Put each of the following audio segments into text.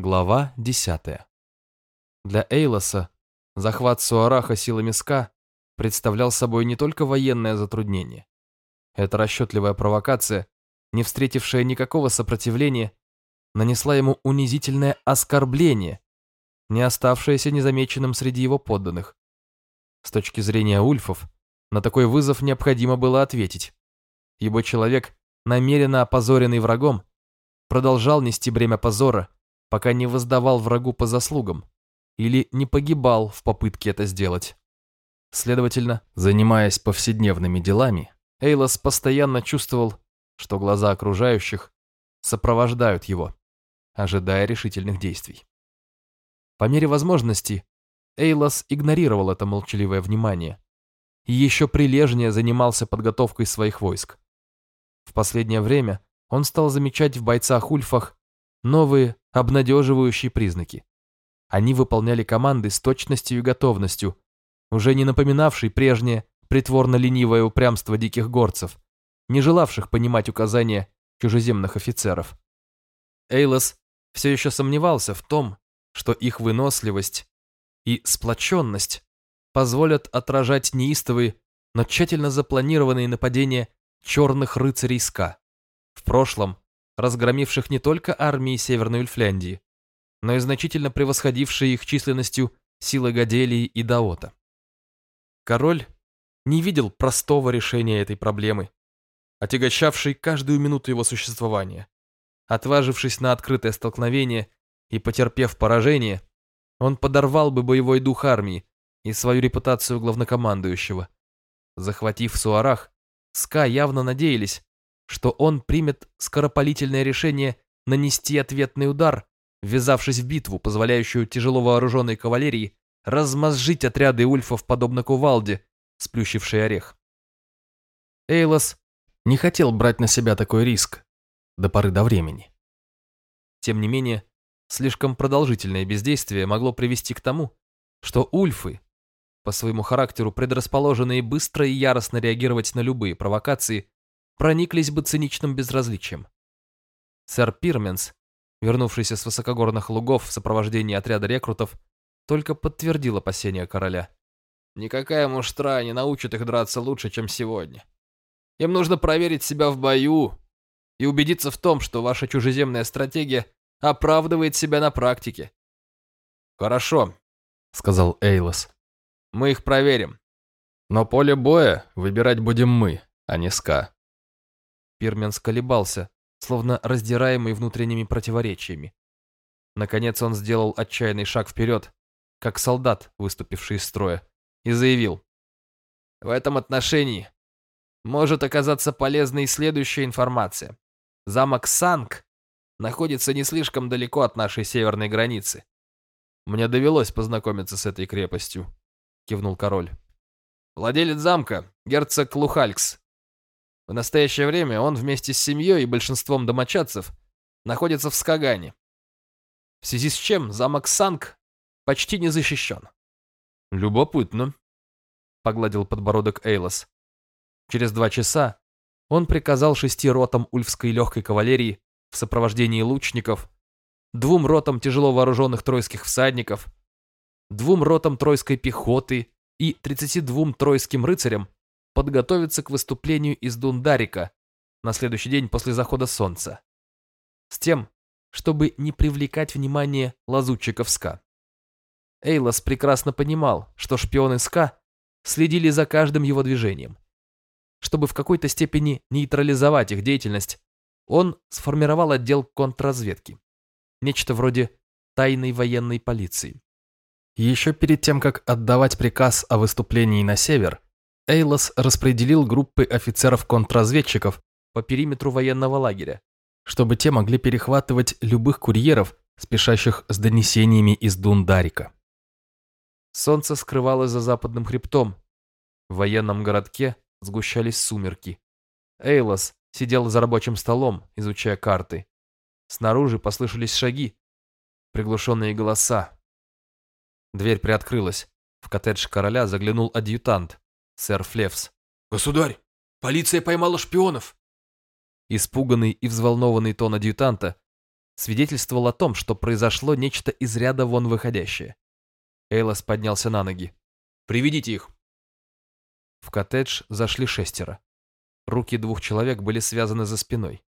Глава 10. Для Эйлоса захват Суараха силами СКА представлял собой не только военное затруднение. Эта расчетливая провокация, не встретившая никакого сопротивления, нанесла ему унизительное оскорбление, не оставшееся незамеченным среди его подданных. С точки зрения ульфов, на такой вызов необходимо было ответить, ибо человек, намеренно опозоренный врагом, продолжал нести бремя позора, пока не воздавал врагу по заслугам или не погибал в попытке это сделать. Следовательно, занимаясь повседневными делами, Эйлос постоянно чувствовал, что глаза окружающих сопровождают его, ожидая решительных действий. По мере возможности Эйлос игнорировал это молчаливое внимание и еще прилежнее занимался подготовкой своих войск. В последнее время он стал замечать в бойцах-ульфах новые обнадеживающие признаки. Они выполняли команды с точностью и готовностью, уже не напоминавшей прежнее притворно-ленивое упрямство диких горцев, не желавших понимать указания чужеземных офицеров. Эйлос все еще сомневался в том, что их выносливость и сплоченность позволят отражать неистовые, но тщательно запланированные нападения черных рыцарей СКА, в прошлом разгромивших не только армии Северной Ульфляндии, но и значительно превосходившие их численностью силы Гаделии и Даота. Король не видел простого решения этой проблемы, отягощавшей каждую минуту его существования. Отважившись на открытое столкновение и потерпев поражение, он подорвал бы боевой дух армии и свою репутацию главнокомандующего. Захватив Суарах, Ска явно надеялись, что он примет скоропалительное решение нанести ответный удар, ввязавшись в битву, позволяющую тяжело вооруженной кавалерии размозжить отряды ульфов, подобно кувалде, сплющившей орех. Эйлос не хотел брать на себя такой риск до поры до времени. Тем не менее, слишком продолжительное бездействие могло привести к тому, что ульфы, по своему характеру предрасположенные быстро и яростно реагировать на любые провокации, прониклись бы циничным безразличием. Сэр Пирменс, вернувшийся с высокогорных лугов в сопровождении отряда рекрутов, только подтвердил опасения короля. «Никакая муштра не научит их драться лучше, чем сегодня. Им нужно проверить себя в бою и убедиться в том, что ваша чужеземная стратегия оправдывает себя на практике». «Хорошо», — сказал Эйлос. «Мы их проверим. Но поле боя выбирать будем мы, а не Ска». Пирменс колебался, словно раздираемый внутренними противоречиями. Наконец он сделал отчаянный шаг вперед, как солдат, выступивший из строя, и заявил. В этом отношении может оказаться полезной следующая информация. Замок Санг находится не слишком далеко от нашей северной границы. Мне довелось познакомиться с этой крепостью, кивнул король. Владелец замка, герцог Лухалькс, в настоящее время он вместе с семьей и большинством домочадцев находится в Скагане, в связи с чем замок Санг почти не защищен. «Любопытно», — погладил подбородок Эйлос. Через два часа он приказал шести ротам ульфской легкой кавалерии в сопровождении лучников, двум ротам тяжело вооруженных тройских всадников, двум ротам тройской пехоты и 32 тройским рыцарям подготовиться к выступлению из Дундарика на следующий день после захода солнца. С тем, чтобы не привлекать внимание лазутчиков СКА. Эйлос прекрасно понимал, что шпионы СКА следили за каждым его движением. Чтобы в какой-то степени нейтрализовать их деятельность, он сформировал отдел контрразведки. Нечто вроде тайной военной полиции. Еще перед тем, как отдавать приказ о выступлении на север, Эйлос распределил группы офицеров-контрразведчиков по периметру военного лагеря, чтобы те могли перехватывать любых курьеров, спешащих с донесениями из Дундарика. Солнце скрывалось за западным хребтом. В военном городке сгущались сумерки. Эйлос сидел за рабочим столом, изучая карты. Снаружи послышались шаги, приглушенные голоса. Дверь приоткрылась. В коттедж короля заглянул адъютант сэр Флевс. «Государь, полиция поймала шпионов!» Испуганный и взволнованный тон адъютанта свидетельствовал о том, что произошло нечто из ряда вон выходящее. Эйлос поднялся на ноги. «Приведите их!» В коттедж зашли шестеро. Руки двух человек были связаны за спиной.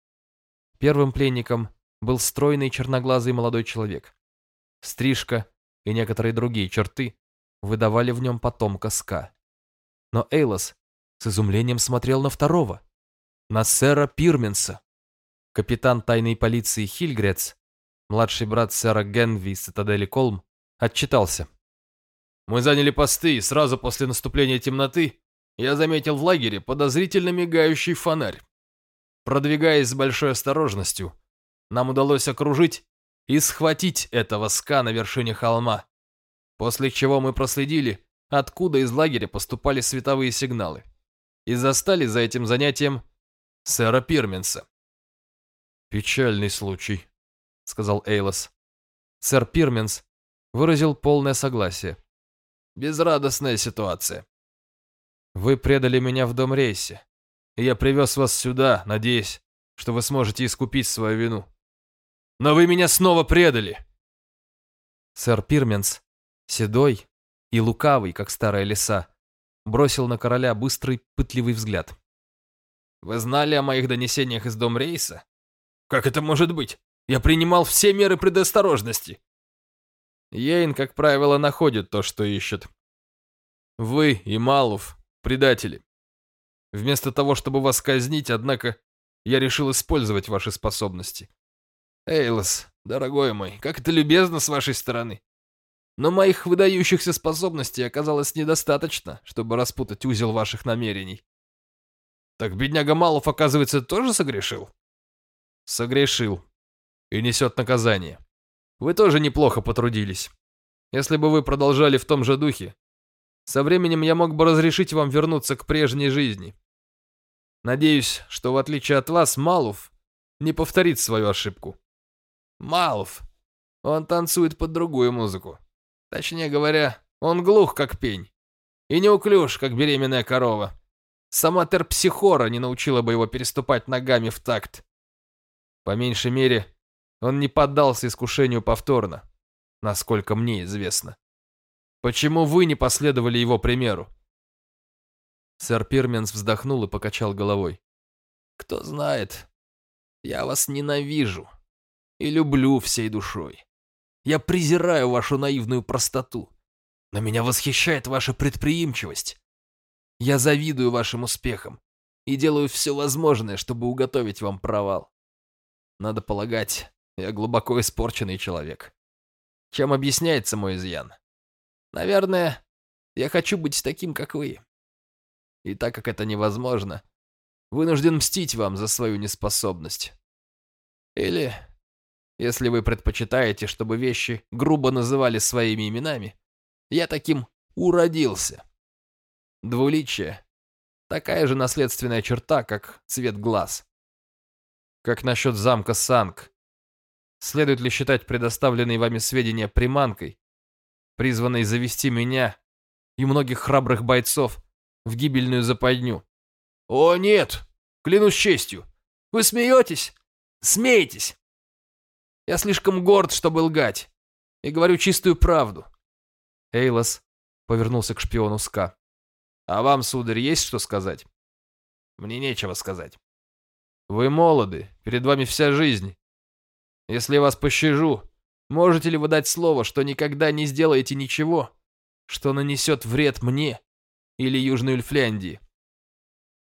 Первым пленником был стройный черноглазый молодой человек. Стрижка и некоторые другие черты выдавали в нем потомка Ска. Но Эйлос с изумлением смотрел на второго, на сэра Пирменса. Капитан тайной полиции Хильгрец, младший брат сэра Генви из цитадели Колм, отчитался. «Мы заняли посты, и сразу после наступления темноты я заметил в лагере подозрительно мигающий фонарь. Продвигаясь с большой осторожностью, нам удалось окружить и схватить этого ска на вершине холма, после чего мы проследили, откуда из лагеря поступали световые сигналы, и застали за этим занятием сэра Пирменса. «Печальный случай», — сказал Эйлос. Сэр Пирменс выразил полное согласие. «Безрадостная ситуация. Вы предали меня в дом рейсе, и я привез вас сюда, надеясь, что вы сможете искупить свою вину. Но вы меня снова предали!» Сэр Пирменс, седой и лукавый, как старая лиса, бросил на короля быстрый, пытливый взгляд. «Вы знали о моих донесениях из дом рейса? Как это может быть? Я принимал все меры предосторожности!» Ейн, как правило, находит то, что ищет. Вы и Малув — предатели. Вместо того, чтобы вас казнить, однако, я решил использовать ваши способности. Эйлос, дорогой мой, как это любезно с вашей стороны. Но моих выдающихся способностей оказалось недостаточно, чтобы распутать узел ваших намерений. Так бедняга Малов, оказывается, тоже согрешил? Согрешил. И несет наказание. Вы тоже неплохо потрудились. Если бы вы продолжали в том же духе, со временем я мог бы разрешить вам вернуться к прежней жизни. Надеюсь, что в отличие от вас, Малов не повторит свою ошибку. Малов. Он танцует под другую музыку. Точнее говоря, он глух, как пень. И неуклюж, как беременная корова. Сама терпсихора не научила бы его переступать ногами в такт. По меньшей мере, он не поддался искушению повторно, насколько мне известно. Почему вы не последовали его примеру? Сэр Пирменс вздохнул и покачал головой. Кто знает, я вас ненавижу и люблю всей душой. Я презираю вашу наивную простоту, но меня восхищает ваша предприимчивость. Я завидую вашим успехам и делаю все возможное, чтобы уготовить вам провал. Надо полагать, я глубоко испорченный человек. Чем объясняется мой изъян? Наверное, я хочу быть таким, как вы. И так как это невозможно, вынужден мстить вам за свою неспособность. Или если вы предпочитаете, чтобы вещи грубо называли своими именами, я таким уродился. Двуличие — такая же наследственная черта, как цвет глаз. Как насчет замка Санг? Следует ли считать предоставленные вами сведения приманкой, призванной завести меня и многих храбрых бойцов в гибельную западню? О, нет! Клянусь честью! Вы смеетесь? Смеетесь! Я слишком горд, чтобы лгать. И говорю чистую правду. Эйлос повернулся к шпиону Ска. А вам, сударь, есть что сказать? Мне нечего сказать. Вы молоды, перед вами вся жизнь. Если я вас пощажу, можете ли вы дать слово, что никогда не сделаете ничего, что нанесет вред мне или Южной Ульфляндии?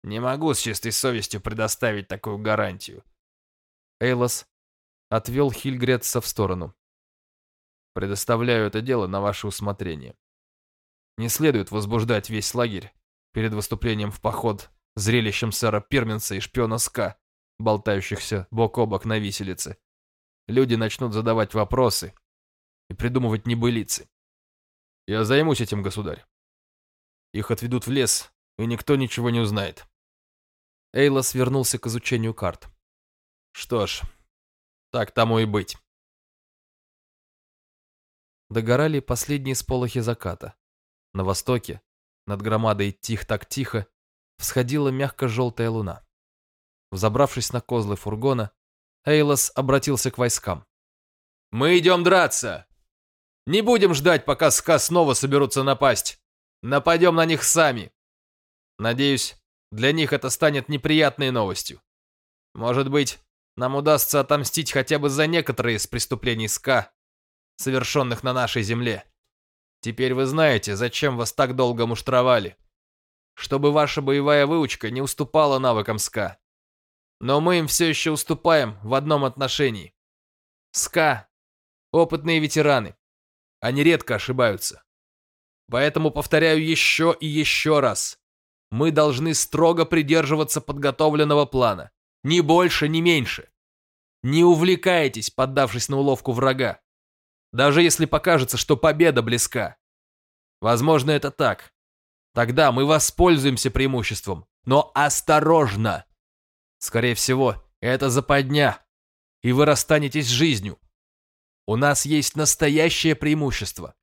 Не могу с чистой совестью предоставить такую гарантию. Эйлос отвел Хильгретса в сторону. Предоставляю это дело на ваше усмотрение. Не следует возбуждать весь лагерь перед выступлением в поход зрелищем сэра Пирменса и шпиона Ска, болтающихся бок о бок на виселице. Люди начнут задавать вопросы и придумывать небылицы. Я займусь этим, государь. Их отведут в лес, и никто ничего не узнает. Эйлос вернулся к изучению карт. Что ж, так тому и быть. Догорали последние сполохи заката. На востоке, над громадой тих так тихо, всходила мягко-желтая луна. Взобравшись на козлы фургона, Эйлос обратился к войскам. Мы идем драться. Не будем ждать, пока ска снова соберутся напасть. Нападем на них сами. Надеюсь, для них это станет неприятной новостью. Может быть, нам удастся отомстить хотя бы за некоторые из преступлений СКА, совершенных на нашей земле. Теперь вы знаете, зачем вас так долго муштровали. Чтобы ваша боевая выучка не уступала навыкам СКА. Но мы им все еще уступаем в одном отношении. СКА – опытные ветераны. Они редко ошибаются. Поэтому повторяю еще и еще раз. Мы должны строго придерживаться подготовленного плана. Ни больше, ни меньше. Не увлекайтесь, поддавшись на уловку врага. Даже если покажется, что победа близка. Возможно, это так. Тогда мы воспользуемся преимуществом. Но осторожно! Скорее всего, это западня, и вы расстанетесь с жизнью. У нас есть настоящее преимущество.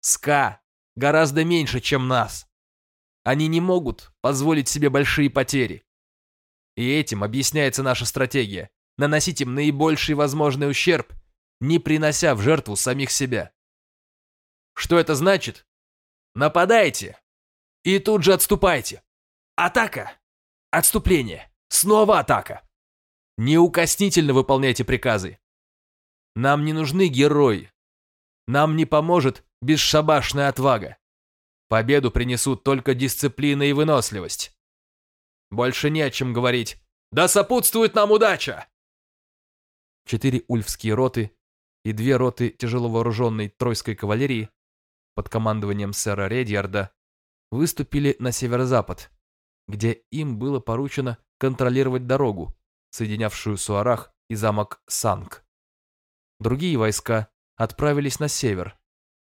СКА гораздо меньше, чем нас. Они не могут позволить себе большие потери. И этим объясняется наша стратегия – наносить им наибольший возможный ущерб не принося в жертву самих себя. Что это значит? Нападайте и тут же отступайте. Атака! Отступление! Снова атака! Неукоснительно выполняйте приказы. Нам не нужны герои. Нам не поможет бесшабашная отвага. Победу принесут только дисциплина и выносливость. Больше не о чем говорить. Да сопутствует нам удача! Четыре ульфские роты и две роты тяжеловооруженной тройской кавалерии под командованием сэра Редьярда выступили на северо-запад, где им было поручено контролировать дорогу, соединявшую Суарах и замок Санг. Другие войска отправились на север,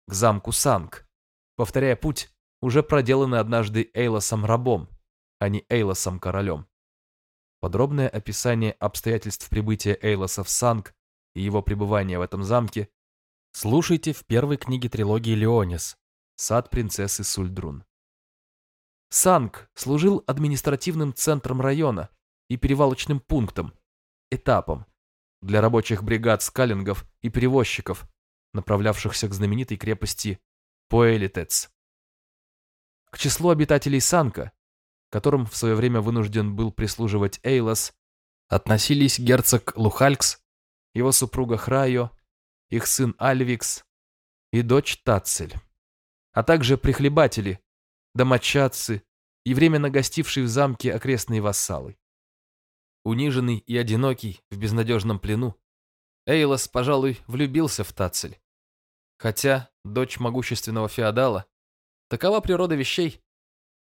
к замку Санг, повторяя путь, уже проделанный однажды Эйлосом рабом, а не Эйлосом королем. Подробное описание обстоятельств прибытия Эйлоса в Санг и его пребывания в этом замке слушайте в первой книге трилогии Леонис «Сад принцессы Сульдрун». Санг служил административным центром района и перевалочным пунктом, этапом для рабочих бригад скалингов и перевозчиков, направлявшихся к знаменитой крепости Поэлитец. К числу обитателей Санка, которым в свое время вынужден был прислуживать Эйлос, относились герцог Лухалькс его супруга Храйо, их сын Альвикс и дочь Тацель, а также прихлебатели, домочадцы и временно гостившие в замке окрестные вассалы. Униженный и одинокий в безнадежном плену, Эйлос, пожалуй, влюбился в Тацель. Хотя дочь могущественного феодала, такова природа вещей,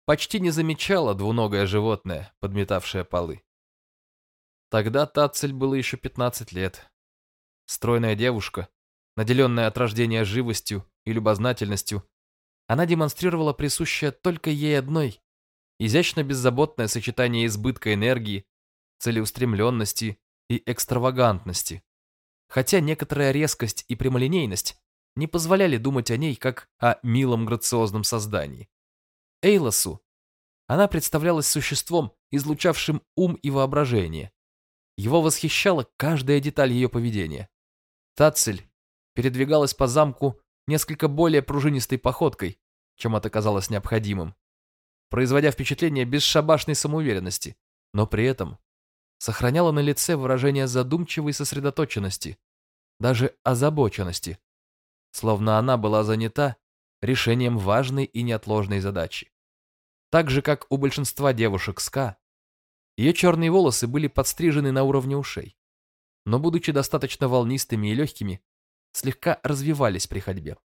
почти не замечала двуногое животное, подметавшее полы. Тогда Тацель было еще 15 лет, Стройная девушка, наделенная от рождения живостью и любознательностью, она демонстрировала присущее только ей одной изящно-беззаботное сочетание избытка энергии, целеустремленности и экстравагантности. Хотя некоторая резкость и прямолинейность не позволяли думать о ней как о милом грациозном создании. Эйлосу она представлялась существом, излучавшим ум и воображение. Его восхищала каждая деталь ее поведения. Тацель передвигалась по замку несколько более пружинистой походкой, чем это казалось необходимым, производя впечатление бесшабашной самоуверенности, но при этом сохраняла на лице выражение задумчивой сосредоточенности, даже озабоченности, словно она была занята решением важной и неотложной задачи. Так же, как у большинства девушек СКА, ее черные волосы были подстрижены на уровне ушей но, будучи достаточно волнистыми и легкими, слегка развивались при ходьбе.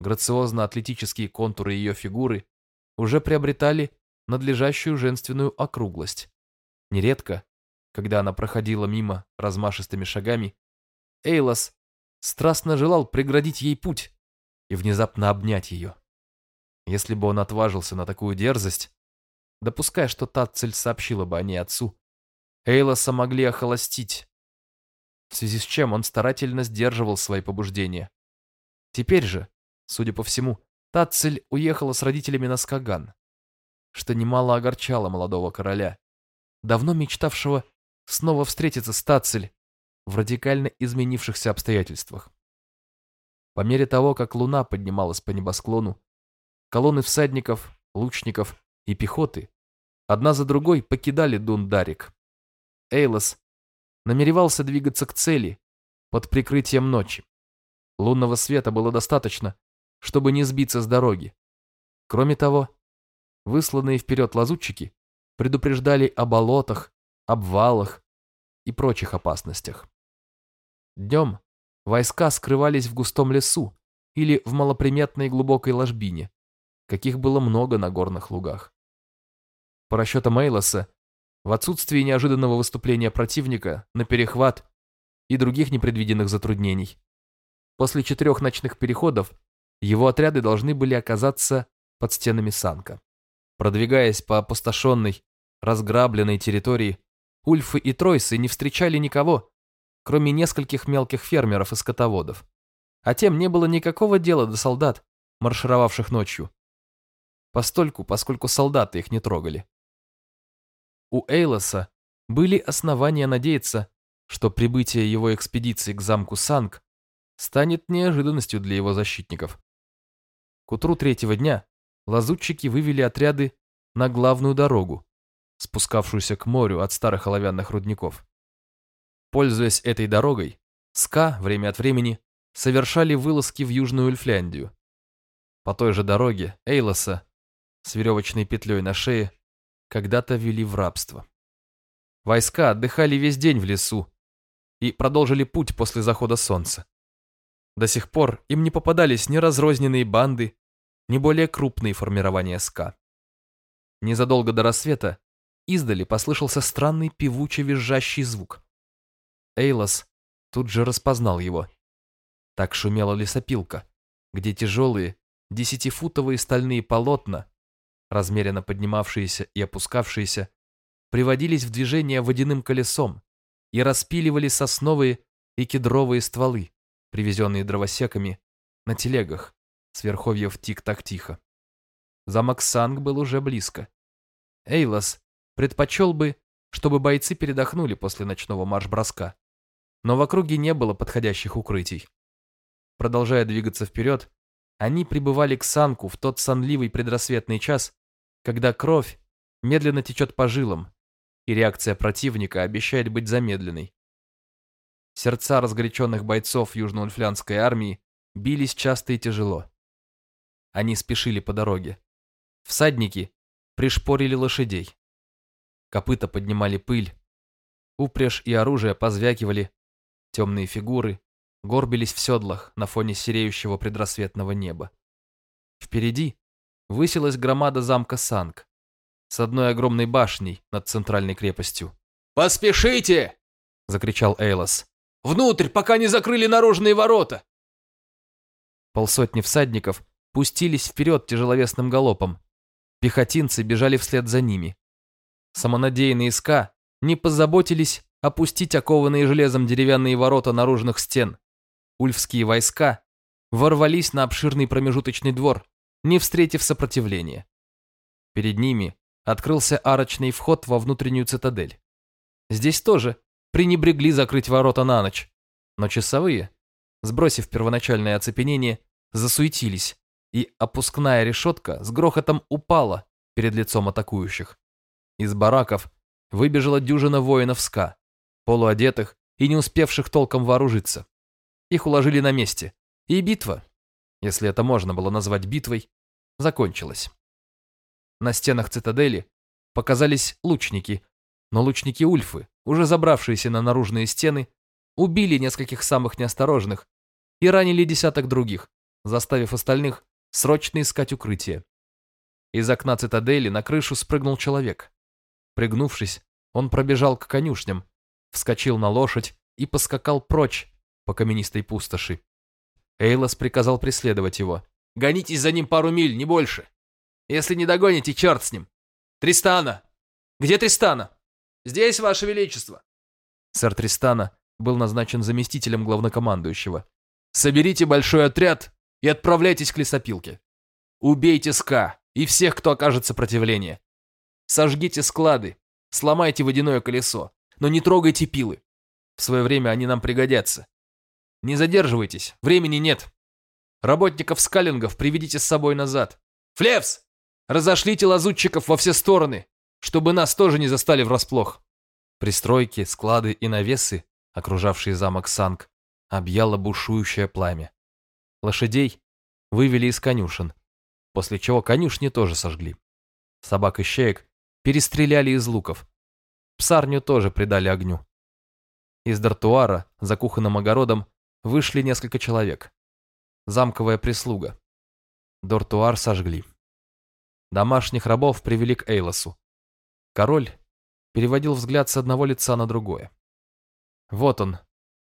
Грациозно-атлетические контуры ее фигуры уже приобретали надлежащую женственную округлость. Нередко, когда она проходила мимо размашистыми шагами, Эйлос страстно желал преградить ей путь и внезапно обнять ее. Если бы он отважился на такую дерзость, допуская, что та цель сообщила бы о ней отцу, Эйлоса могли охолостить, в связи с чем он старательно сдерживал свои побуждения. Теперь же, судя по всему, Тацель уехала с родителями на Скаган, что немало огорчало молодого короля, давно мечтавшего снова встретиться с Тацель в радикально изменившихся обстоятельствах. По мере того, как луна поднималась по небосклону, колонны всадников, лучников и пехоты одна за другой покидали Дундарик. Эйлос намеревался двигаться к цели под прикрытием ночи. Лунного света было достаточно, чтобы не сбиться с дороги. Кроме того, высланные вперед лазутчики предупреждали о болотах, обвалах и прочих опасностях. Днем войска скрывались в густом лесу или в малоприметной глубокой ложбине, каких было много на горных лугах. По расчетам Эйлоса, в отсутствии неожиданного выступления противника на перехват и других непредвиденных затруднений, после четырех ночных переходов его отряды должны были оказаться под стенами Санка. Продвигаясь по опустошенной, разграбленной территории, Ульфы и Тройсы не встречали никого, кроме нескольких мелких фермеров и скотоводов. А тем не было никакого дела до солдат, маршировавших ночью. Постольку, поскольку солдаты их не трогали. У Эйлоса были основания надеяться, что прибытие его экспедиции к замку Санг станет неожиданностью для его защитников. К утру третьего дня лазутчики вывели отряды на главную дорогу, спускавшуюся к морю от старых оловянных рудников. Пользуясь этой дорогой, СКА время от времени совершали вылазки в Южную Эльфляндию. По той же дороге Эйлоса с веревочной петлей на шее когда-то вели в рабство. Войска отдыхали весь день в лесу и продолжили путь после захода солнца. До сих пор им не попадались ни разрозненные банды, ни более крупные формирования СКА. Незадолго до рассвета издали послышался странный певучий визжащий звук. Эйлос тут же распознал его. Так шумела лесопилка, где тяжелые десятифутовые стальные полотна, размеренно поднимавшиеся и опускавшиеся, приводились в движение водяным колесом и распиливали сосновые и кедровые стволы, привезенные дровосеками, на телегах, с верховьев тик-так-тихо. Замок Санг был уже близко. Эйлос предпочел бы, чтобы бойцы передохнули после ночного марш-броска, но в округе не было подходящих укрытий. Продолжая двигаться вперед, они прибывали к Санку в тот сонливый предрассветный час, когда кровь медленно течет по жилам, и реакция противника обещает быть замедленной. Сердца разгоряченных бойцов южно-ульфлянской армии бились часто и тяжело. Они спешили по дороге. Всадники пришпорили лошадей. Копыта поднимали пыль. Упряжь и оружие позвякивали. Темные фигуры горбились в седлах на фоне сереющего предрассветного неба. Впереди высилась громада замка Санг с одной огромной башней над центральной крепостью. «Поспешите!» — закричал Эйлос. Внутрь, пока не закрыли наружные ворота!» Полсотни всадников пустились вперед тяжеловесным галопом. Пехотинцы бежали вслед за ними. Самонадеянные СКА не позаботились опустить окованные железом деревянные ворота наружных стен. Ульфские войска ворвались на обширный промежуточный двор, не встретив сопротивления. Перед ними открылся арочный вход во внутреннюю цитадель. Здесь тоже пренебрегли закрыть ворота на ночь, но часовые, сбросив первоначальное оцепенение, засуетились, и опускная решетка с грохотом упала перед лицом атакующих. Из бараков выбежала дюжина воинов СКА, полуодетых и не успевших толком вооружиться. Их уложили на месте, и битва, если это можно было назвать битвой, закончилась. На стенах цитадели показались лучники, но лучники Ульфы, уже забравшиеся на наружные стены, убили нескольких самых неосторожных и ранили десяток других, заставив остальных срочно искать укрытие. Из окна цитадели на крышу спрыгнул человек. Пригнувшись, он пробежал к конюшням, вскочил на лошадь и поскакал прочь по каменистой пустоши. Эйлос приказал преследовать его. «Гонитесь за ним пару миль, не больше. Если не догоните, черт с ним. Тристана! Где Тристана?» «Здесь, Ваше Величество!» Сэр Тристана был назначен заместителем главнокомандующего. «Соберите большой отряд и отправляйтесь к лесопилке. Убейте СКА и всех, кто окажет сопротивление. Сожгите склады, сломайте водяное колесо, но не трогайте пилы. В свое время они нам пригодятся. Не задерживайтесь, времени нет. Работников скалингов приведите с собой назад. Флевс! Разошлите лазутчиков во все стороны, чтобы нас тоже не застали врасплох. Пристройки, склады и навесы, окружавшие замок Санг, объяло бушующее пламя. Лошадей вывели из конюшен, после чего конюшни тоже сожгли. Собак и щеек перестреляли из луков. Псарню тоже придали огню. Из дартуара за кухонным огородом вышли несколько человек. Замковая прислуга. Дортуар сожгли. Домашних рабов привели к Эйлосу. Король переводил взгляд с одного лица на другое. Вот он,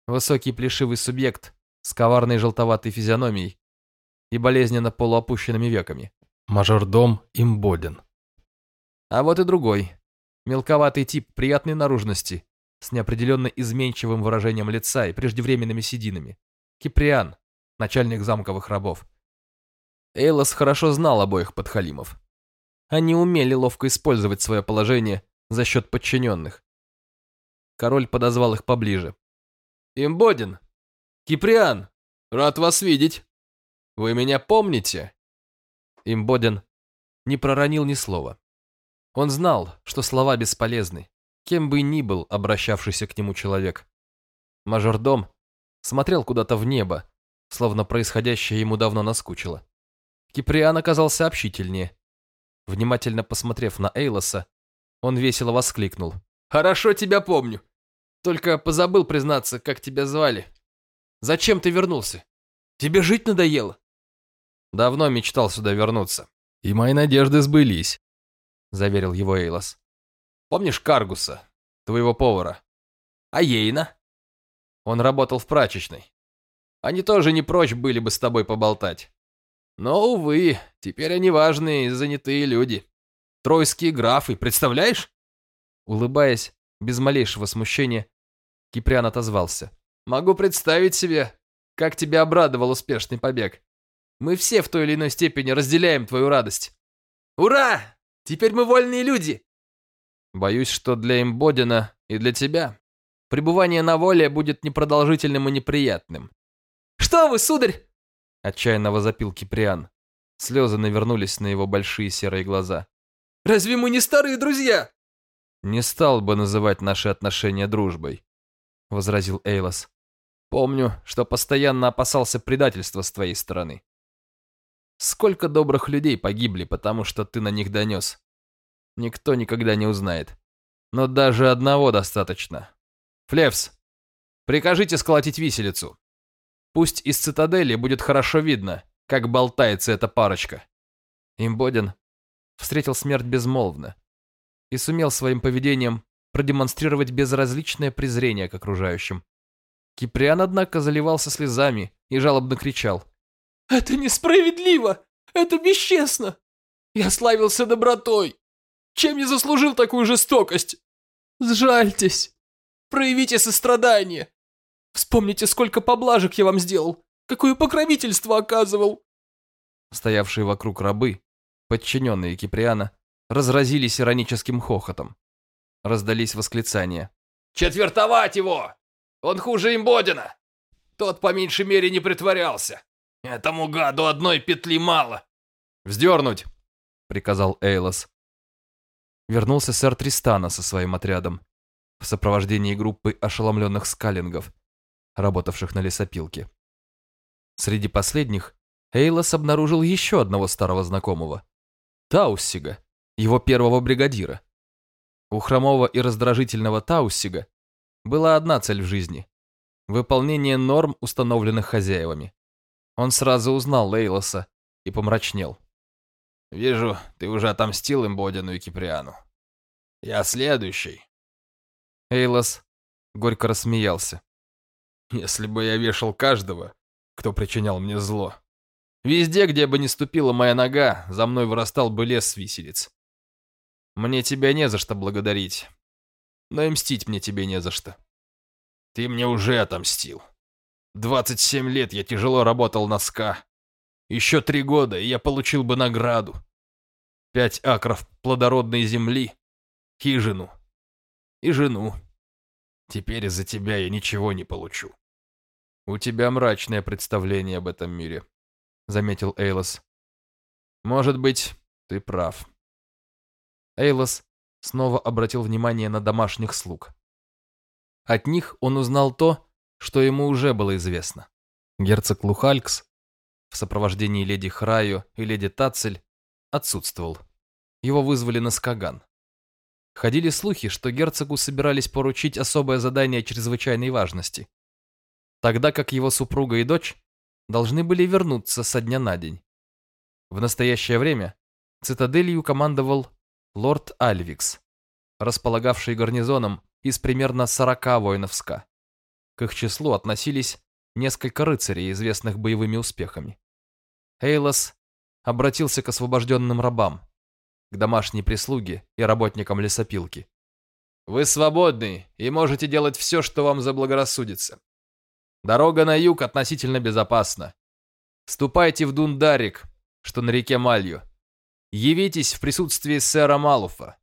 высокий плешивый субъект с коварной желтоватой физиономией и болезненно полуопущенными веками. Мажордом Имбоден. А вот и другой, мелковатый тип приятной наружности, с неопределенно изменчивым выражением лица и преждевременными сединами. Киприан, начальник замковых рабов. Эйлос хорошо знал обоих подхалимов. Они умели ловко использовать свое положение за счет подчиненных. Король подозвал их поближе. «Имбодин! Киприан! Рад вас видеть! Вы меня помните?» Имбодин не проронил ни слова. Он знал, что слова бесполезны, кем бы ни был обращавшийся к нему человек. Мажордом смотрел куда-то в небо, словно происходящее ему давно наскучило. Киприан оказался общительнее. Внимательно посмотрев на Эйлоса, он весело воскликнул. «Хорошо тебя помню. Только позабыл признаться, как тебя звали. Зачем ты вернулся? Тебе жить надоело?» «Давно мечтал сюда вернуться. И мои надежды сбылись», — заверил его Эйлос. «Помнишь Каргуса, твоего повара? А Ейна?» Он работал в прачечной. Они тоже не прочь были бы с тобой поболтать. Но, увы, теперь они важные и занятые люди. Тройские графы, представляешь?» Улыбаясь, без малейшего смущения, Киприан отозвался. «Могу представить себе, как тебя обрадовал успешный побег. Мы все в той или иной степени разделяем твою радость. Ура! Теперь мы вольные люди!» Боюсь, что для Имбодина и для тебя пребывание на воле будет непродолжительным и неприятным. «Что вы, сударь!» Отчаянно возопил Киприан. Слезы навернулись на его большие серые глаза. Разве мы не старые друзья?» «Не стал бы называть наши отношения дружбой», — возразил Эйлос. «Помню, что постоянно опасался предательства с твоей стороны. Сколько добрых людей погибли, потому что ты на них донес. Никто никогда не узнает. Но даже одного достаточно. Флевс, прикажите сколотить виселицу. Пусть из цитадели будет хорошо видно, как болтается эта парочка». Имбодин встретил смерть безмолвно и сумел своим поведением продемонстрировать безразличное презрение к окружающим. Киприан, однако, заливался слезами и жалобно кричал. «Это несправедливо! Это бесчестно! Я славился добротой! Чем я заслужил такую жестокость? Сжальтесь! Проявите сострадание! Вспомните, сколько поблажек я вам сделал! Какое покровительство оказывал!» Стоявшие вокруг рабы Подчиненные Киприана разразились ироническим хохотом. Раздались восклицания. «Четвертовать его! Он хуже Имбодина! Тот по меньшей мере не притворялся! Этому гаду одной петли мало!» «Вздернуть!» — приказал Эйлос. Вернулся сэр Тристана со своим отрядом в сопровождении группы ошеломленных скалингов, работавших на лесопилке. Среди последних Эйлос обнаружил еще одного старого знакомого. Тауссига, его первого бригадира. У хромого и раздражительного Тауссига была одна цель в жизни – выполнение норм, установленных хозяевами. Он сразу узнал Лейлоса и помрачнел. «Вижу, ты уже отомстил им Бодину и Киприану. Я следующий». Эйлос горько рассмеялся. «Если бы я вешал каждого, кто причинял мне зло, Везде, где бы ни ступила моя нога, за мной вырастал бы лес с виселиц. Мне тебя не за что благодарить. Но и мстить мне тебе не за что. Ты мне уже отомстил. 27 лет я тяжело работал на СКА. Еще три года, и я получил бы награду. Пять акров плодородной земли, хижину и жену. Теперь из-за тебя я ничего не получу. У тебя мрачное представление об этом мире, заметил Эйлос. Может быть, ты прав. Эйлос снова обратил внимание на домашних слуг. От них он узнал то, что ему уже было известно. Герцог Лухалькс в сопровождении леди Храю и леди Тацель отсутствовал. Его вызвали на Скаган. Ходили слухи, что герцогу собирались поручить особое задание чрезвычайной важности, тогда как его супруга и дочь должны были вернуться со дня на день. В настоящее время цитаделью командовал лорд Альвикс, располагавший гарнизоном из примерно 40 воинов СКА. К их числу относились несколько рыцарей, известных боевыми успехами. Эйлос обратился к освобожденным рабам, к домашней прислуге и работникам лесопилки. «Вы свободны и можете делать все, что вам заблагорассудится. Дорога на юг относительно безопасна. Ступайте в Дундарик, что на реке Малью. Явитесь в присутствии сэра Малуфа,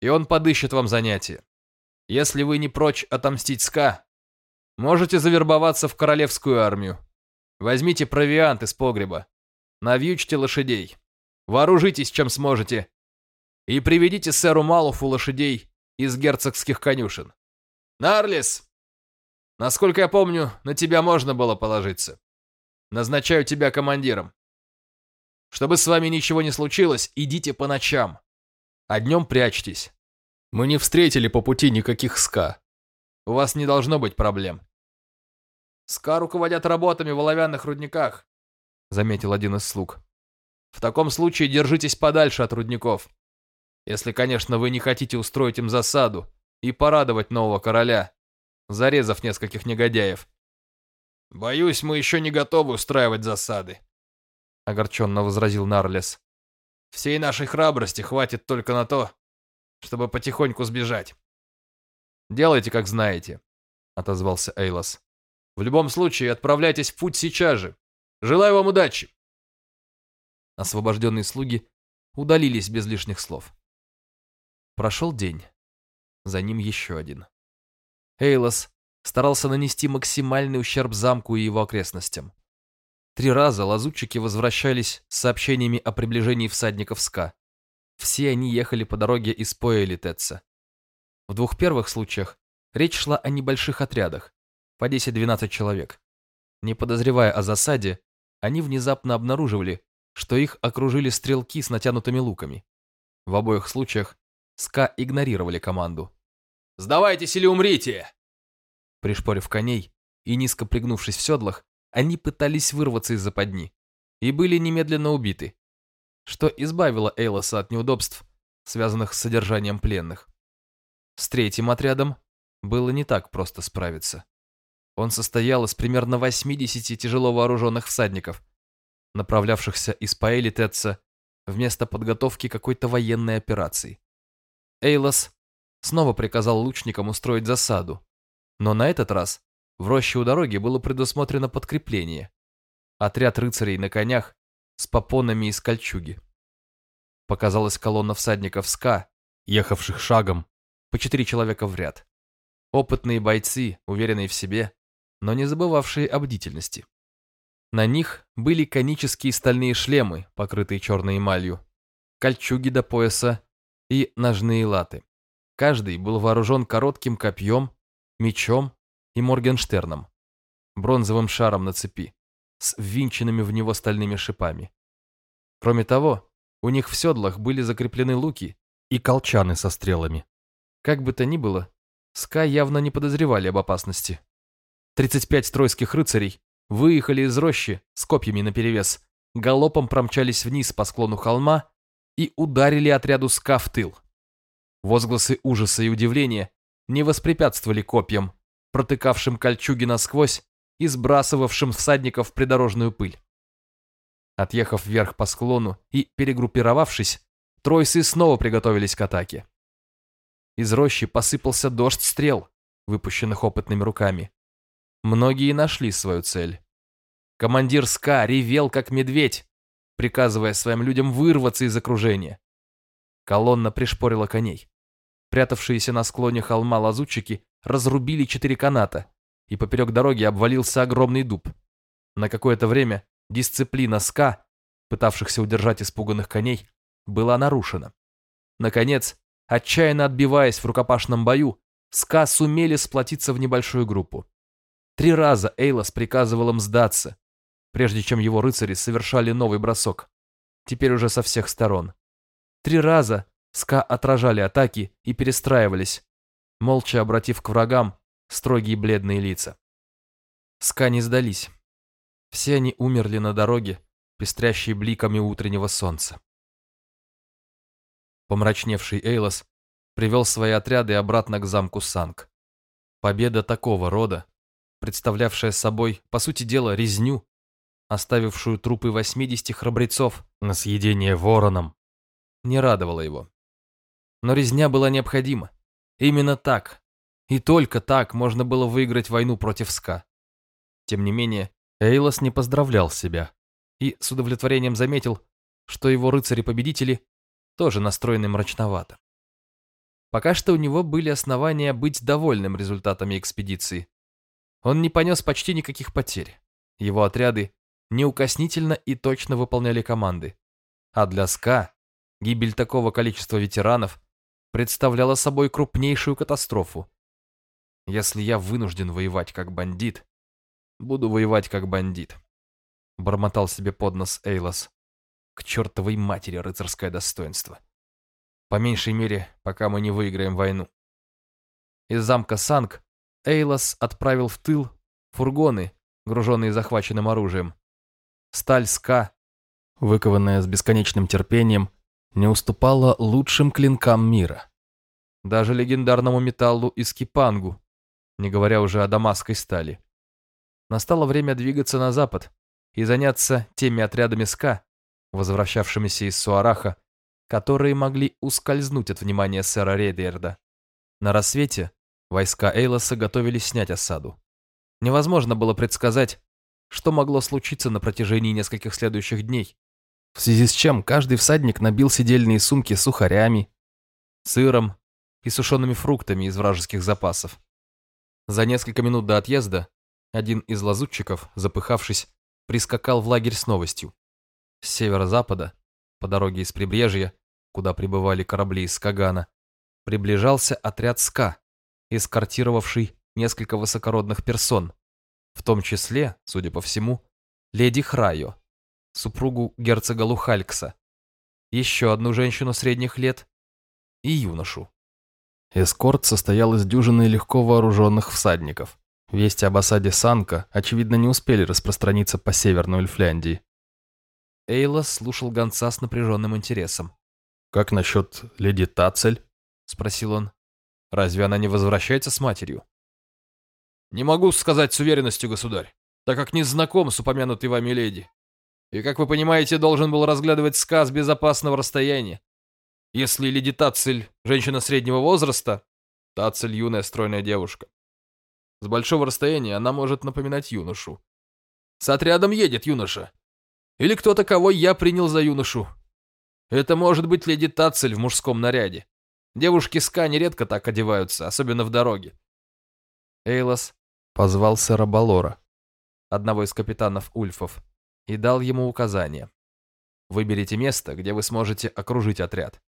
и он подыщет вам занятие. Если вы не прочь отомстить Ска, можете завербоваться в королевскую армию. Возьмите провиант из погреба, навьючьте лошадей, вооружитесь чем сможете и приведите сэру Малуфу лошадей из герцогских конюшен. Нарлис, насколько я помню, на тебя можно было положиться. Назначаю тебя командиром. Чтобы с вами ничего не случилось, идите по ночам, а днем прячьтесь. Мы не встретили по пути никаких ска. У вас не должно быть проблем. Ска руководят работами в оловянных рудниках, заметил один из слуг. В таком случае держитесь подальше от рудников. Если, конечно, вы не хотите устроить им засаду и порадовать нового короля, зарезав нескольких негодяев. Боюсь, мы еще не готовы устраивать засады, огорченно возразил Нарлес. Всей нашей храбрости хватит только на то, чтобы потихоньку сбежать. «Делайте, как знаете», — отозвался Эйлос. «В любом случае, отправляйтесь в путь сейчас же. Желаю вам удачи!» Освобожденные слуги удалились без лишних слов. Прошел день. За ним еще один. Эйлос старался нанести максимальный ущерб замку и его окрестностям. Три раза лазутчики возвращались с сообщениями о приближении всадников СКА. Все они ехали по дороге из Поэлитетса. В двух первых случаях речь шла о небольших отрядах, по 10-12 человек. Не подозревая о засаде, они внезапно обнаруживали, что их окружили стрелки с натянутыми луками. В обоих случаях СКА игнорировали команду. «Сдавайтесь или умрите!» Пришпорив коней и низко пригнувшись в седлах, они пытались вырваться из западни и были немедленно убиты, что избавило Эйлоса от неудобств, связанных с содержанием пленных. С третьим отрядом было не так просто справиться. Он состоял из примерно 80 тяжело вооруженных всадников, направлявшихся из Паэли Тетца вместо подготовки какой-то военной операции. Эйлос снова приказал лучникам устроить засаду, но на этот раз в роще у дороги было предусмотрено подкрепление. Отряд рыцарей на конях с попонами из кольчуги. Показалась колонна всадников СКА, ехавших шагом, по четыре человека в ряд. Опытные бойцы, уверенные в себе, но не забывавшие о бдительности. На них были конические стальные шлемы, покрытые черной эмалью, кольчуги до пояса и ножные латы. Каждый был вооружен коротким копьем, мечом и моргенштерном, бронзовым шаром на цепи с ввинченными в него стальными шипами. Кроме того, у них в седлах были закреплены луки и колчаны со стрелами. Как бы то ни было, Ска явно не подозревали об опасности. 35 тройских рыцарей выехали из рощи с копьями наперевес, галопом промчались вниз по склону холма и ударили отряду Ска в тыл. Возгласы ужаса и удивления не воспрепятствовали копьям, протыкавшим кольчуги насквозь и сбрасывавшим всадников в придорожную пыль. Отъехав вверх по склону и перегруппировавшись, тройсы снова приготовились к атаке. Из рощи посыпался дождь стрел, выпущенных опытными руками. Многие нашли свою цель. Командир СКА ревел, как медведь, приказывая своим людям вырваться из окружения. Колонна пришпорила коней. прятавшиеся на склоне холма лазутчики разрубили четыре каната, и поперек дороги обвалился огромный дуб. На какое-то время дисциплина СКА, пытавшихся удержать испуганных коней, была нарушена. Наконец, отчаянно отбиваясь в рукопашном бою, СКА сумели сплотиться в небольшую группу. Три раза Эйлос приказывал им сдаться, прежде чем его рыцари совершали новый бросок, теперь уже со всех сторон. Три раза СКА отражали атаки и перестраивались, молча обратив к врагам строгие бледные лица. СКА не сдались. Все они умерли на дороге, пестрящей бликами утреннего солнца. Помрачневший Эйлос привел свои отряды обратно к замку Санг. Победа такого рода, представлявшая собой, по сути дела, резню, оставившую трупы 80 храбрецов на съедение вороном, не радовала его. Но резня была необходима. Именно так, и только так можно было выиграть войну против Ска. Тем не менее, Эйлос не поздравлял себя и с удовлетворением заметил, что его рыцари-победители тоже настроены мрачновато. Пока что у него были основания быть довольным результатами экспедиции. Он не понес почти никаких потерь. Его отряды неукоснительно и точно выполняли команды. А для СКА гибель такого количества ветеранов представляла собой крупнейшую катастрофу. Если я вынужден воевать как бандит, буду воевать как бандит. Бормотал себе под нос Эйлос. К чертовой матери рыцарское достоинство. По меньшей мере, пока мы не выиграем войну. Из замка Санг Эйлос отправил в тыл фургоны, груженные захваченным оружием. Сталь СКА, выкованная с бесконечным терпением, не уступала лучшим клинкам мира. Даже легендарному металлу из Кипангу, не говоря уже о дамасской стали. Настало время двигаться на запад и заняться теми отрядами СКА, возвращавшимися из Суараха, которые могли ускользнуть от внимания сэра Рейдерда. На рассвете войска Эйлоса готовились снять осаду. Невозможно было предсказать, что могло случиться на протяжении нескольких следующих дней, в связи с чем каждый всадник набил сидельные сумки сухарями, сыром и сушеными фруктами из вражеских запасов. За несколько минут до отъезда один из лазутчиков, запыхавшись, прискакал в лагерь с новостью. С северо-запада, по дороге из прибрежья, куда прибывали корабли из Кагана, приближался отряд СКА, эскортировавший несколько высокородных персон, в том числе, судя по всему, леди Храйо, супругу герцога Лухалькса, еще одну женщину средних лет и юношу. Эскорт состоял из дюжины легко вооруженных всадников. Вести об осаде Санка, очевидно, не успели распространиться по Северной Эльфляндии. Эйла слушал гонца с напряженным интересом. «Как насчет леди Тацель?» – спросил он. «Разве она не возвращается с матерью?» «Не могу сказать с уверенностью, государь, так как не знаком с упомянутой вами леди. И, как вы понимаете, должен был разглядывать сказ безопасного расстояния. Если леди Тацель – женщина среднего возраста, Тацель – юная стройная девушка. С большого расстояния она может напоминать юношу. С отрядом едет юноша. Или кто-то, кого я принял за юношу. Это может быть леди Тацель в мужском наряде. Девушки Ска нередко так одеваются, особенно в дороге. Эйлос позвал сэра Балора, одного из капитанов Ульфов, и дал ему указание. Выберите место, где вы сможете окружить отряд.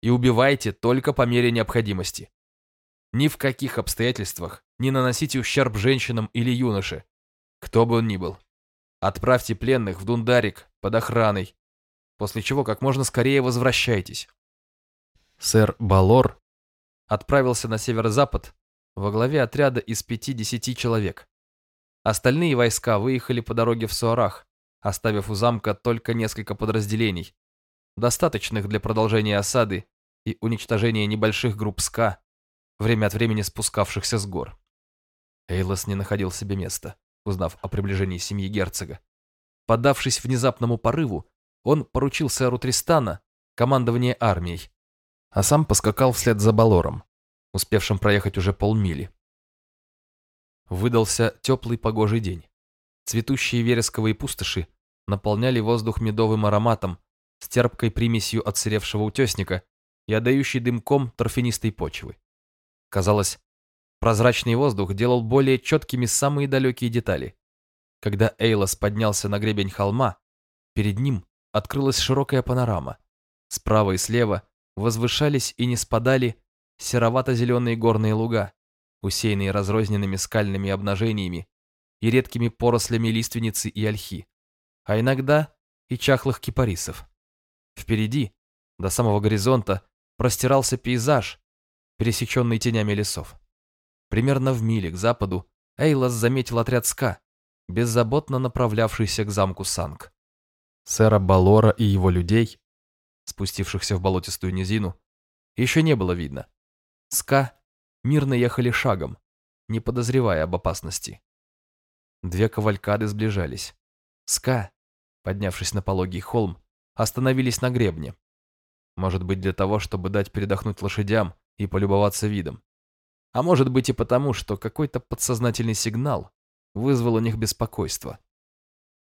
И убивайте только по мере необходимости. Ни в каких обстоятельствах не наносите ущерб женщинам или юноше, кто бы он ни был. Отправьте пленных в Дундарик под охраной, после чего как можно скорее возвращайтесь. Сэр Балор отправился на северо-запад во главе отряда из пяти-десяти человек. Остальные войска выехали по дороге в Суарах, оставив у замка только несколько подразделений, достаточных для продолжения осады и уничтожения небольших групп СКА, время от времени спускавшихся с гор. Эйлос не находил себе места, узнав о приближении семьи герцога. Поддавшись внезапному порыву, он поручил сэру Тристана командование армией, а сам поскакал вслед за Балором, успевшим проехать уже полмили. Выдался теплый погожий день. Цветущие вересковые пустоши наполняли воздух медовым ароматом с терпкой примесью отсыревшего утесника и отдающий дымком торфянистой почвы. Казалось, прозрачный воздух делал более четкими самые далекие детали. Когда Эйлос поднялся на гребень холма, перед ним открылась широкая панорама. Справа и слева возвышались и не спадали серовато-зеленые горные луга, усеянные разрозненными скальными обнажениями и редкими порослями лиственницы и ольхи, а иногда и чахлых кипарисов. Впереди, до самого горизонта, простирался пейзаж, пересеченный тенями лесов. Примерно в миле к западу Эйлас заметил отряд ска, беззаботно направлявшийся к замку Санг. Сэра Балора и его людей, спустившихся в болотистую низину, еще не было видно. Ска мирно ехали шагом, не подозревая об опасности. Две кавалькады сближались. Ска, поднявшись на пологий холм, остановились на гребне. Может быть, для того, чтобы дать передохнуть лошадям и полюбоваться видом. А может быть и потому, что какой-то подсознательный сигнал вызвал у них беспокойство.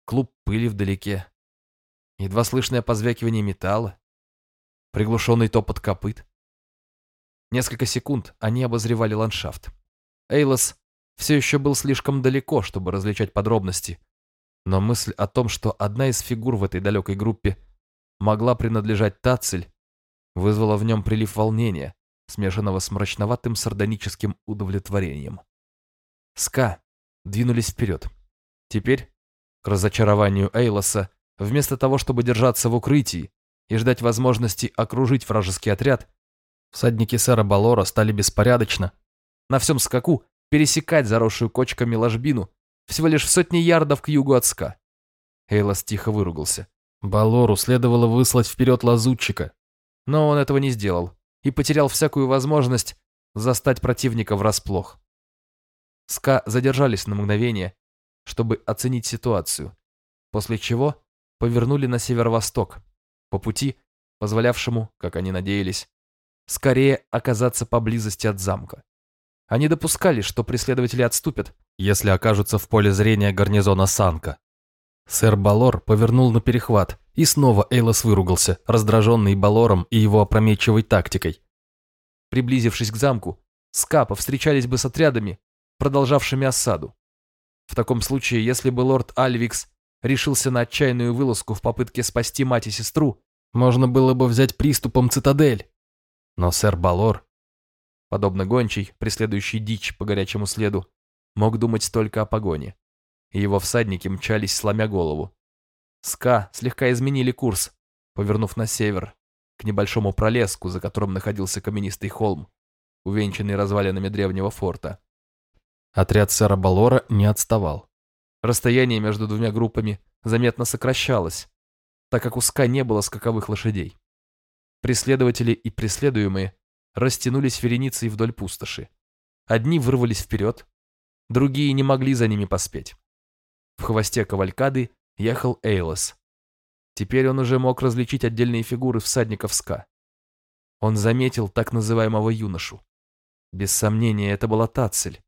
Клуб пыли вдалеке, едва слышное позвякивание металла, приглушенный топот копыт. Несколько секунд они обозревали ландшафт. Эйлос все еще был слишком далеко, чтобы различать подробности, но мысль о том, что одна из фигур в этой далекой группе могла принадлежать Тацель, вызвала в нем прилив волнения, смешанного с мрачноватым сардоническим удовлетворением. Ска двинулись вперед. Теперь, к разочарованию Эйлоса, вместо того, чтобы держаться в укрытии и ждать возможности окружить вражеский отряд, всадники сэра Балора стали беспорядочно, на всем скаку пересекать заросшую кочками ложбину всего лишь в сотни ярдов к югу от ска. Эйлос тихо выругался. Балору следовало выслать вперед лазутчика, но он этого не сделал и потерял всякую возможность застать противника врасплох. СКА задержались на мгновение, чтобы оценить ситуацию, после чего повернули на северо-восток, по пути, позволявшему, как они надеялись, скорее оказаться поблизости от замка. Они допускали, что преследователи отступят, если окажутся в поле зрения гарнизона Санка. Сэр Балор повернул на перехват, и снова Эйлос выругался, раздраженный Балором и его опрометчивой тактикой. Приблизившись к замку, Скапа встречались бы с отрядами, продолжавшими осаду. В таком случае, если бы лорд Альвикс решился на отчаянную вылазку в попытке спасти мать и сестру, можно было бы взять приступом цитадель. Но сэр Балор, подобно гончий, преследующий дичь по горячему следу, мог думать только о погоне. Его всадники мчались, сломя голову. Ска слегка изменили курс, повернув на север, к небольшому пролеску, за которым находился каменистый холм, увенчанный развалинами древнего форта. Отряд сэра Балора не отставал. Расстояние между двумя группами заметно сокращалось, так как у Ска не было скаковых лошадей. Преследователи и преследуемые растянулись вереницей вдоль пустоши. Одни вырвались вперед, другие не могли за ними поспеть. В хвосте кавалькады ехал Эйлос. Теперь он уже мог различить отдельные фигуры всадников СКА. Он заметил так называемого юношу. Без сомнения, это была Тацель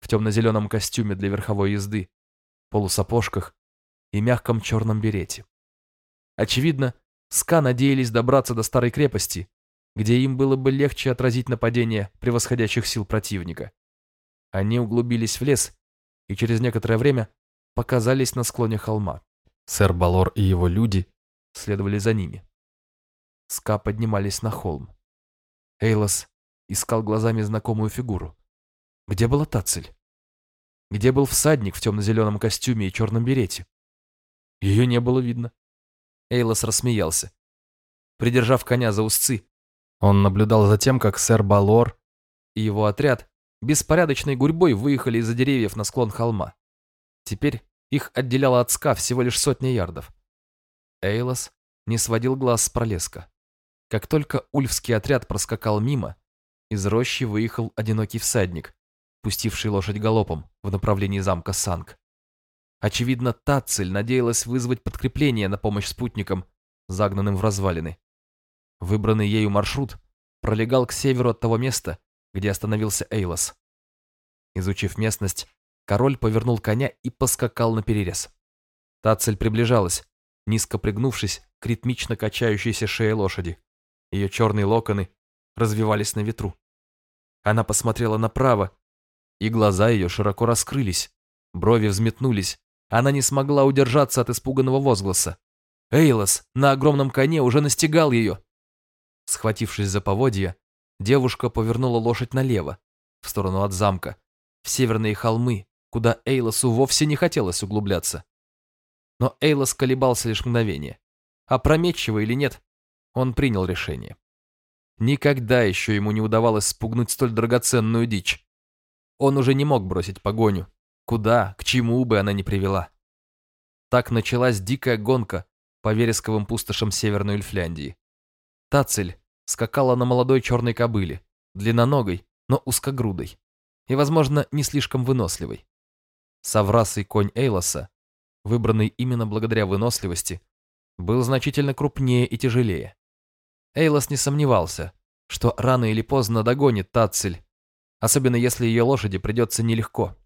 в темно-зеленом костюме для верховой езды, полусапожках и мягком черном берете. Очевидно, СКА надеялись добраться до старой крепости, где им было бы легче отразить нападение превосходящих сил противника. Они углубились в лес и через некоторое время показались на склоне холма. Сэр Балор и его люди следовали за ними. Ска поднимались на холм. Эйлос искал глазами знакомую фигуру. Где была Тацель? Где был всадник в темно-зеленом костюме и черном берете? Ее не было видно. Эйлос рассмеялся. Придержав коня за узцы, он наблюдал за тем, как сэр Балор и его отряд беспорядочной гурьбой выехали из-за деревьев на склон холма. Теперь их отделяло от ска всего лишь сотня ярдов. Эйлос не сводил глаз с пролеска. Как только ульфский отряд проскакал мимо, из рощи выехал одинокий всадник, пустивший лошадь галопом в направлении замка Санг. Очевидно, Тацель надеялась вызвать подкрепление на помощь спутникам, загнанным в развалины. Выбранный ею маршрут пролегал к северу от того места, где остановился Эйлос. Изучив местность, король повернул коня и поскакал на перерез. Тацель приближалась, низко пригнувшись к ритмично качающейся шее лошади. Ее черные локоны развивались на ветру. Она посмотрела направо, и глаза ее широко раскрылись, брови взметнулись. Она не смогла удержаться от испуганного возгласа. Эйлос на огромном коне уже настигал ее. Схватившись за поводья, девушка повернула лошадь налево, в сторону от замка, в северные холмы, куда Эйлосу вовсе не хотелось углубляться. Но Эйлос колебался лишь мгновение. Опрометчиво или нет, он принял решение. Никогда еще ему не удавалось спугнуть столь драгоценную дичь. Он уже не мог бросить погоню. Куда, к чему бы она ни привела. Так началась дикая гонка по вересковым пустошам Северной Эльфляндии. Тацель скакала на молодой черной кобыле, длинноногой, но узкогрудой, и, возможно, не слишком выносливой. Саврасый конь Эйлоса, выбранный именно благодаря выносливости, был значительно крупнее и тяжелее. Эйлос не сомневался, что рано или поздно догонит Тацель, особенно если ее лошади придется нелегко.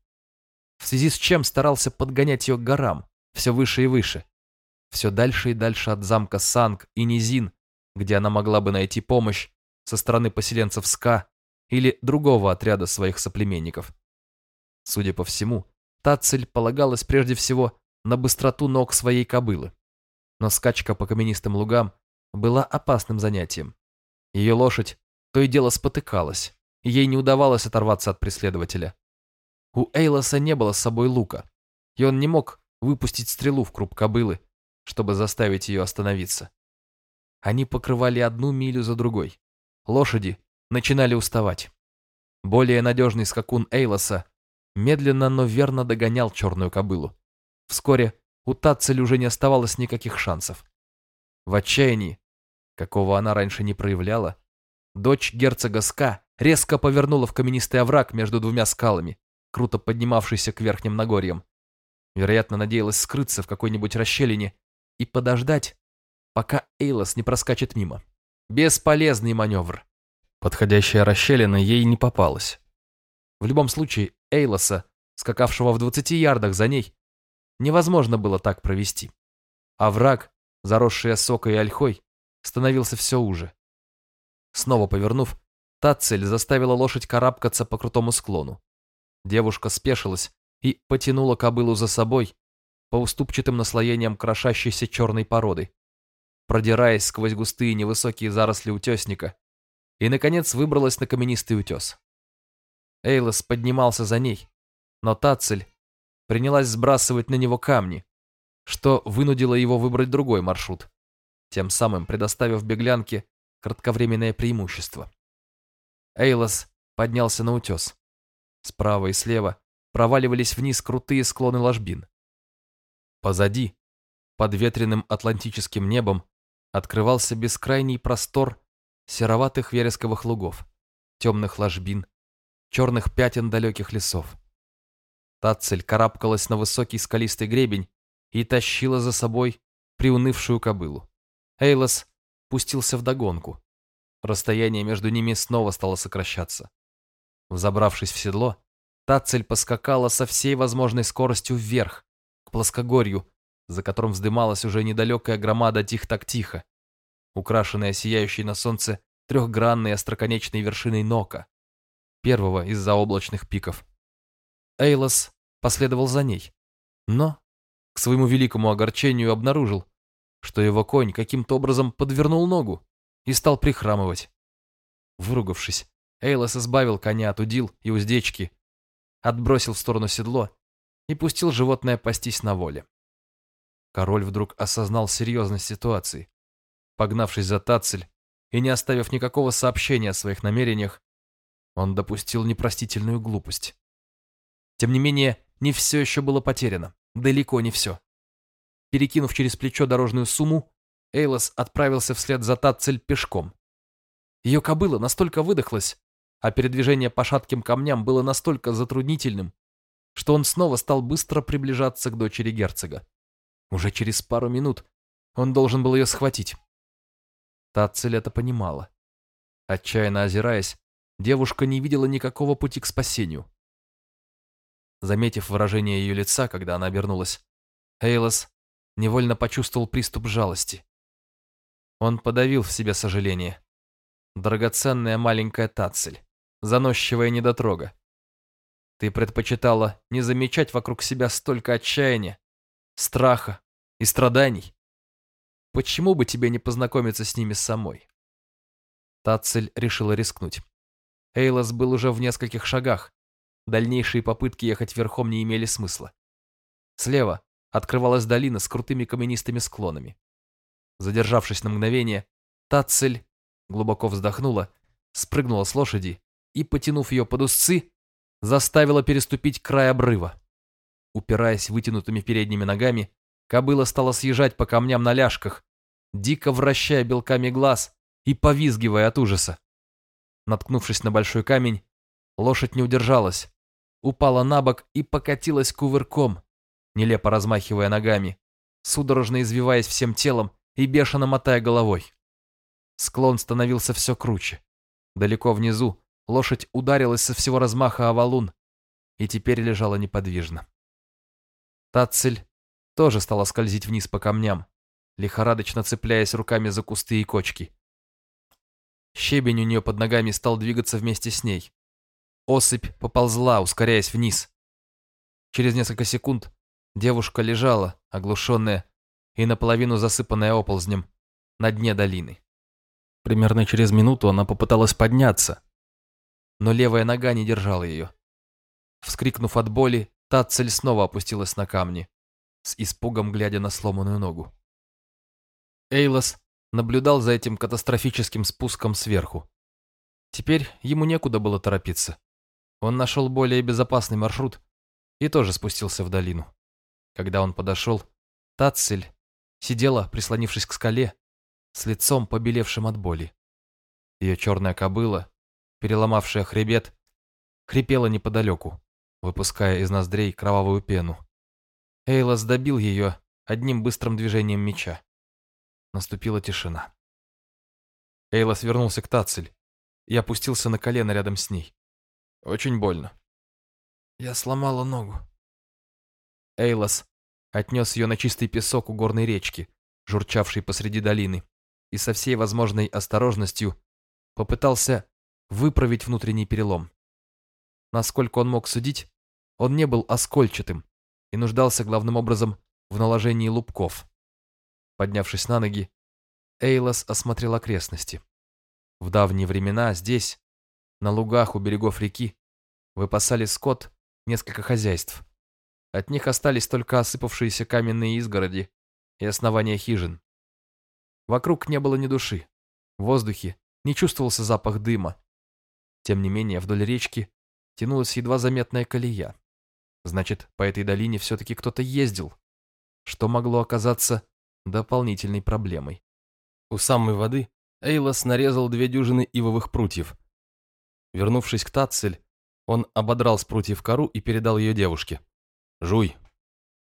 В связи с чем старался подгонять ее к горам, все выше и выше, все дальше и дальше от замка Санг и Низин, где она могла бы найти помощь со стороны поселенцев Ска или другого отряда своих соплеменников. Судя по всему, Тацель полагалась прежде всего на быстроту ног своей кобылы. Но скачка по каменистым лугам была опасным занятием. Ее лошадь то и дело спотыкалась, ей не удавалось оторваться от преследователя. У Эйлоса не было с собой лука, и он не мог выпустить стрелу в круп кобылы, чтобы заставить ее остановиться. Они покрывали одну милю за другой. Лошади начинали уставать. Более надежный скакун Эйлоса медленно, но верно догонял черную кобылу. Вскоре у Татцель уже не оставалось никаких шансов. В отчаянии какого она раньше не проявляла, дочь герцога Ска резко повернула в каменистый овраг между двумя скалами, круто поднимавшийся к верхним Нагорьям. Вероятно, надеялась скрыться в какой-нибудь расщелине и подождать, пока Эйлос не проскачет мимо. Бесполезный маневр. Подходящая расщелина ей не попалась. В любом случае, Эйлоса, скакавшего в 20 ярдах за ней, невозможно было так провести. А враг, заросший осокой и ольхой, становился все уже. Снова повернув, та цель заставила лошадь карабкаться по крутому склону. Девушка спешилась и потянула кобылу за собой по уступчатым наслоениям крошащейся черной породы, продираясь сквозь густые невысокие заросли утесника, и, наконец, выбралась на каменистый утес. Эйлос поднимался за ней, но Тацель принялась сбрасывать на него камни, что вынудило его выбрать другой маршрут тем самым предоставив беглянке кратковременное преимущество. Эйлос поднялся на утес. Справа и слева проваливались вниз крутые склоны ложбин. Позади, под ветреным атлантическим небом, открывался бескрайний простор сероватых вересковых лугов, темных ложбин, черных пятен далеких лесов. Тацель карабкалась на высокий скалистый гребень и тащила за собой приунывшую кобылу. Эйлос пустился в догонку. Расстояние между ними снова стало сокращаться. Взобравшись в седло, Тацель поскакала со всей возможной скоростью вверх, к плоскогорью, за которым вздымалась уже недалекая громада Тих-Так-Тихо, украшенная сияющей на солнце трехгранной остроконечной вершиной Нока, первого из заоблачных пиков. Эйлос последовал за ней, но, к своему великому огорчению, обнаружил, что его конь каким-то образом подвернул ногу и стал прихрамывать. Выругавшись, Эйлос избавил коня от удил и уздечки, отбросил в сторону седло и пустил животное пастись на воле. Король вдруг осознал серьезность ситуации. Погнавшись за Тацель и не оставив никакого сообщения о своих намерениях, он допустил непростительную глупость. Тем не менее, не все еще было потеряно. Далеко не все. Перекинув через плечо дорожную сумму, Эйлос отправился вслед за Татцель пешком. Ее кобыла настолько выдохлась, а передвижение по шатким камням было настолько затруднительным, что он снова стал быстро приближаться к дочери герцога. Уже через пару минут он должен был ее схватить. Татцель это понимала. Отчаянно озираясь, девушка не видела никакого пути к спасению. Заметив выражение ее лица, когда она обернулась, Эйлос невольно почувствовал приступ жалости. Он подавил в себе сожаление. драгоценная маленькая тацель, заносчивая недотрога. Ты предпочитала не замечать вокруг себя столько отчаяния, страха и страданий. Почему бы тебе не познакомиться с ними самой? Тацель решила рискнуть. Эйлос был уже в нескольких шагах. Дальнейшие попытки ехать верхом не имели смысла. Слева открывалась долина с крутыми каменистыми склонами. Задержавшись на мгновение, Тацель глубоко вздохнула, спрыгнула с лошади и, потянув ее под узцы, заставила переступить край обрыва. Упираясь вытянутыми передними ногами, кобыла стала съезжать по камням на ляжках, дико вращая белками глаз и повизгивая от ужаса. Наткнувшись на большой камень, лошадь не удержалась, упала на бок и покатилась кувырком, нелепо размахивая ногами, судорожно извиваясь всем телом и бешено мотая головой. Склон становился все круче. Далеко внизу лошадь ударилась со всего размаха о валун и теперь лежала неподвижно. Тацель тоже стала скользить вниз по камням, лихорадочно цепляясь руками за кусты и кочки. Щебень у нее под ногами стал двигаться вместе с ней. Осыпь поползла, ускоряясь вниз. Через несколько секунд девушка лежала, оглушенная и наполовину засыпанная оползнем, на дне долины. Примерно через минуту она попыталась подняться, но левая нога не держала ее. Вскрикнув от боли, Тацель снова опустилась на камни, с испугом глядя на сломанную ногу. Эйлос наблюдал за этим катастрофическим спуском сверху. Теперь ему некуда было торопиться. Он нашел более безопасный маршрут и тоже спустился в долину. Когда он подошел, Тацель сидела, прислонившись к скале, с лицом побелевшим от боли. Ее черная кобыла, переломавшая хребет, хрипела неподалеку, выпуская из ноздрей кровавую пену. Эйлос добил ее одним быстрым движением меча. Наступила тишина. Эйлос вернулся к Тацель и опустился на колено рядом с ней. Очень больно. Я сломала ногу. Эйлос отнес ее на чистый песок у горной речки, журчавшей посреди долины, и со всей возможной осторожностью попытался выправить внутренний перелом. Насколько он мог судить, он не был оскольчатым и нуждался главным образом в наложении лупков. Поднявшись на ноги, Эйлос осмотрел окрестности. В давние времена здесь, на лугах у берегов реки, выпасали скот несколько хозяйств. От них остались только осыпавшиеся каменные изгороди и основания хижин. Вокруг не было ни души. В воздухе не чувствовался запах дыма. Тем не менее, вдоль речки тянулась едва заметная колея. Значит, по этой долине все-таки кто-то ездил, что могло оказаться дополнительной проблемой. У самой воды Эйлос нарезал две дюжины ивовых прутьев. Вернувшись к Тацель, он ободрал с прутьев кору и передал ее девушке. «Жуй,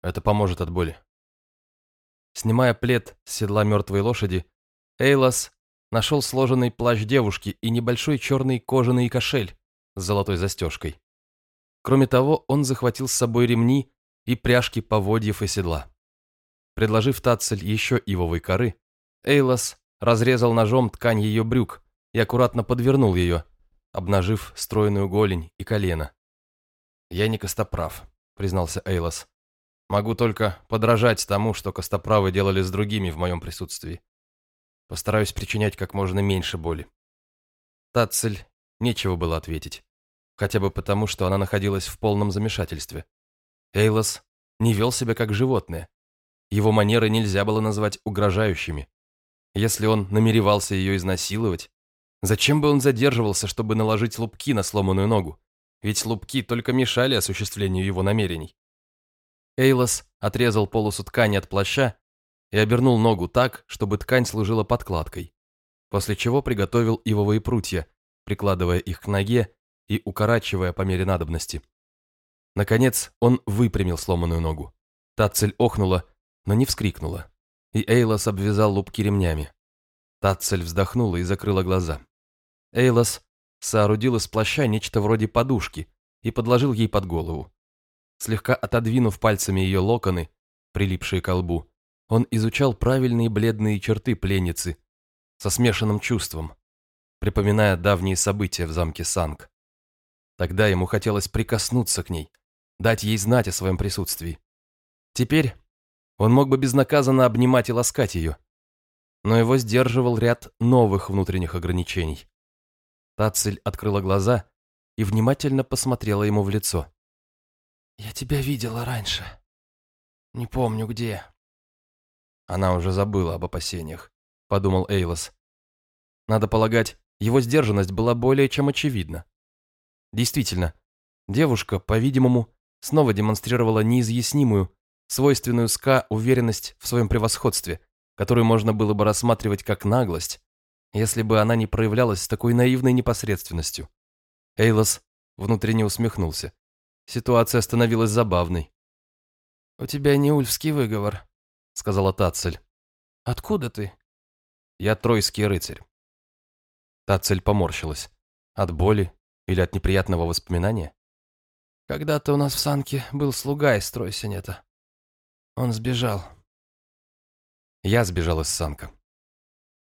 это поможет от боли». Снимая плед с седла мертвой лошади, Эйлос нашел сложенный плащ девушки и небольшой черный кожаный кошель с золотой застежкой. Кроме того, он захватил с собой ремни и пряжки поводьев и седла. Предложив Тацель еще ивовой коры, Эйлос разрезал ножом ткань ее брюк и аккуратно подвернул ее, обнажив стройную голень и колено. «Я не костоправ», — признался Эйлос. «Могу только подражать тому, что костоправы делали с другими в моем присутствии. Постараюсь причинять как можно меньше боли». Тацель нечего было ответить, хотя бы потому, что она находилась в полном замешательстве. Эйлос не вел себя как животное, его манеры нельзя было назвать угрожающими. Если он намеревался ее изнасиловать, зачем бы он задерживался, чтобы наложить лупки на сломанную ногу? Ведь лупки только мешали осуществлению его намерений. Эйлос отрезал полосу ткани от плаща и обернул ногу так, чтобы ткань служила подкладкой, после чего приготовил ивовые прутья, прикладывая их к ноге и укорачивая по мере надобности. Наконец он выпрямил сломанную ногу. Та цель охнула но не вскрикнула, и Эйлос обвязал лупки ремнями. Татцель вздохнула и закрыла глаза. Эйлос соорудил из плаща нечто вроде подушки и подложил ей под голову. Слегка отодвинув пальцами ее локоны, прилипшие к лбу, он изучал правильные бледные черты пленницы со смешанным чувством. припоминая давние события в замке Санг. Тогда ему хотелось прикоснуться к ней, дать ей знать о своем присутствии. Теперь он мог бы безнаказанно обнимать и ласкать ее, но его сдерживал ряд новых внутренних ограничений. Тацель открыла глаза и внимательно посмотрела ему в лицо. «Я тебя видела раньше. Не помню где». Она уже забыла об опасениях, подумал Эйлос. Надо полагать, его сдержанность была более чем очевидна. Действительно, девушка, по-видимому, снова демонстрировала неизъяснимую, свойственную СКА уверенность в своем превосходстве, которую можно было бы рассматривать как наглость, если бы она не проявлялась с такой наивной непосредственностью. Эйлос внутренне усмехнулся. Ситуация становилась забавной. «У тебя не ульфский выговор», — сказала Тацель. «Откуда ты?» «Я тройский рыцарь». Тацель поморщилась. От боли или от неприятного воспоминания? «Когда-то у нас в Санке был слуга из Тройсинета. Он сбежал». Я сбежал из Санка.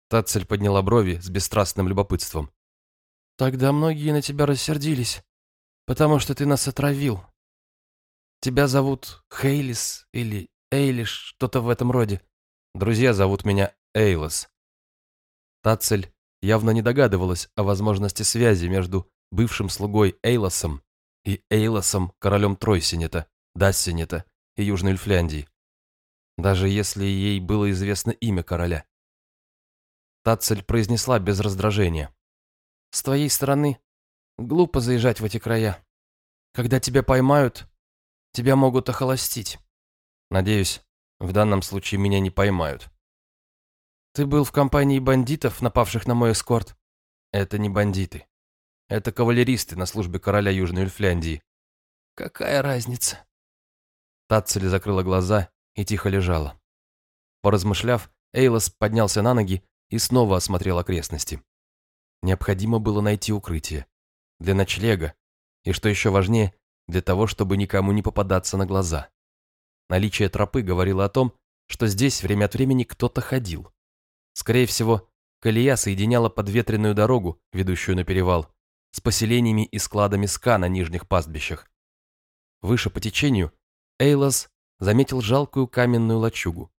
Тацель подняла брови с бесстрастным любопытством. «Тогда многие на тебя рассердились, потому что ты нас отравил. Тебя зовут Хейлис или Эйлиш, что-то в этом роде. Друзья зовут меня Эйлос». Тацель явно не догадывалась о возможности связи между бывшим слугой Эйлосом и Эйлосом, королем Тройсинета, Дассинета и Южной Эльфляндии. Даже если ей было известно имя короля. Тацель произнесла без раздражения. «С твоей стороны глупо заезжать в эти края. Когда тебя поймают, тебя могут охолостить. Надеюсь, в данном случае меня не поймают. Ты был в компании бандитов, напавших на мой эскорт? Это не бандиты. Это кавалеристы на службе короля Южной Эльфляндии. Какая разница? Тацель закрыла глаза и тихо лежала. Поразмышляв, Эйлос поднялся на ноги и снова осмотрел окрестности. Необходимо было найти укрытие. Для ночлега. И, что еще важнее, для того, чтобы никому не попадаться на глаза. Наличие тропы говорило о том, что здесь время от времени кто-то ходил. Скорее всего, колея соединяла подветренную дорогу, ведущую на перевал, с поселениями и складами ска на нижних пастбищах. Выше по течению Эйлос заметил жалкую каменную лачугу.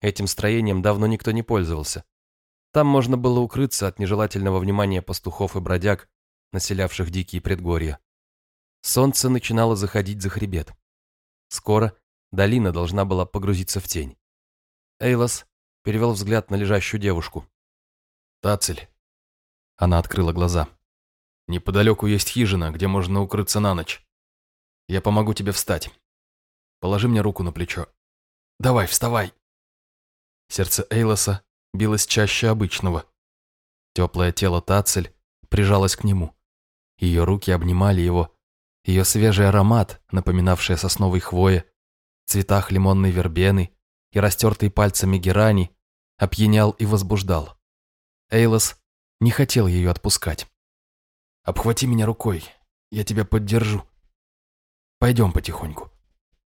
Этим строением давно никто не пользовался. Там можно было укрыться от нежелательного внимания пастухов и бродяг, населявших дикие предгорья. Солнце начинало заходить за хребет. Скоро долина должна была погрузиться в тень. Эйлос перевел взгляд на лежащую девушку. «Тацель». Она открыла глаза. «Неподалеку есть хижина, где можно укрыться на ночь. Я помогу тебе встать. Положи мне руку на плечо. Давай, вставай!» Сердце Эйлоса билось чаще обычного. Теплое тело Тацель прижалось к нему. Ее руки обнимали его. Ее свежий аромат, напоминавший сосновой хвое, цветах лимонной вербены и растертые пальцами герани, опьянял и возбуждал. Эйлос не хотел ее отпускать. «Обхвати меня рукой, я тебя поддержу. Пойдем потихоньку».